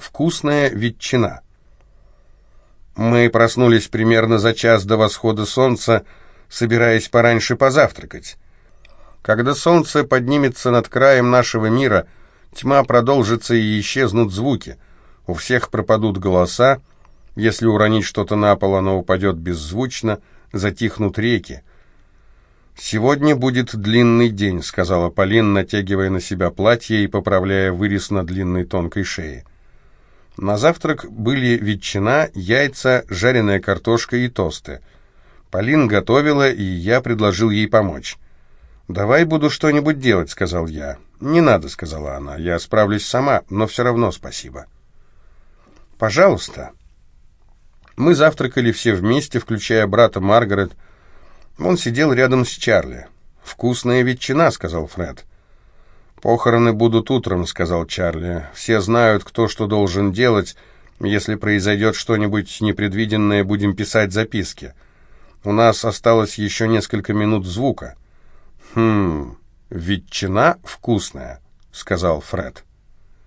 Вкусная ветчина. Мы проснулись примерно за час до восхода солнца, собираясь пораньше позавтракать. Когда солнце поднимется над краем нашего мира, тьма продолжится и исчезнут звуки. У всех пропадут голоса. Если уронить что-то на пол, оно упадет беззвучно, затихнут реки. «Сегодня будет длинный день», — сказала Полин, натягивая на себя платье и поправляя вырез на длинной тонкой шее. На завтрак были ветчина, яйца, жареная картошка и тосты. Полин готовила, и я предложил ей помочь. «Давай буду что-нибудь делать», — сказал я. «Не надо», — сказала она. «Я справлюсь сама, но все равно спасибо». «Пожалуйста». Мы завтракали все вместе, включая брата Маргарет. Он сидел рядом с Чарли. «Вкусная ветчина», — сказал Фред. «Похороны будут утром», — сказал Чарли. «Все знают, кто что должен делать. Если произойдет что-нибудь непредвиденное, будем писать записки. У нас осталось еще несколько минут звука». «Хм, ветчина вкусная», — сказал Фред.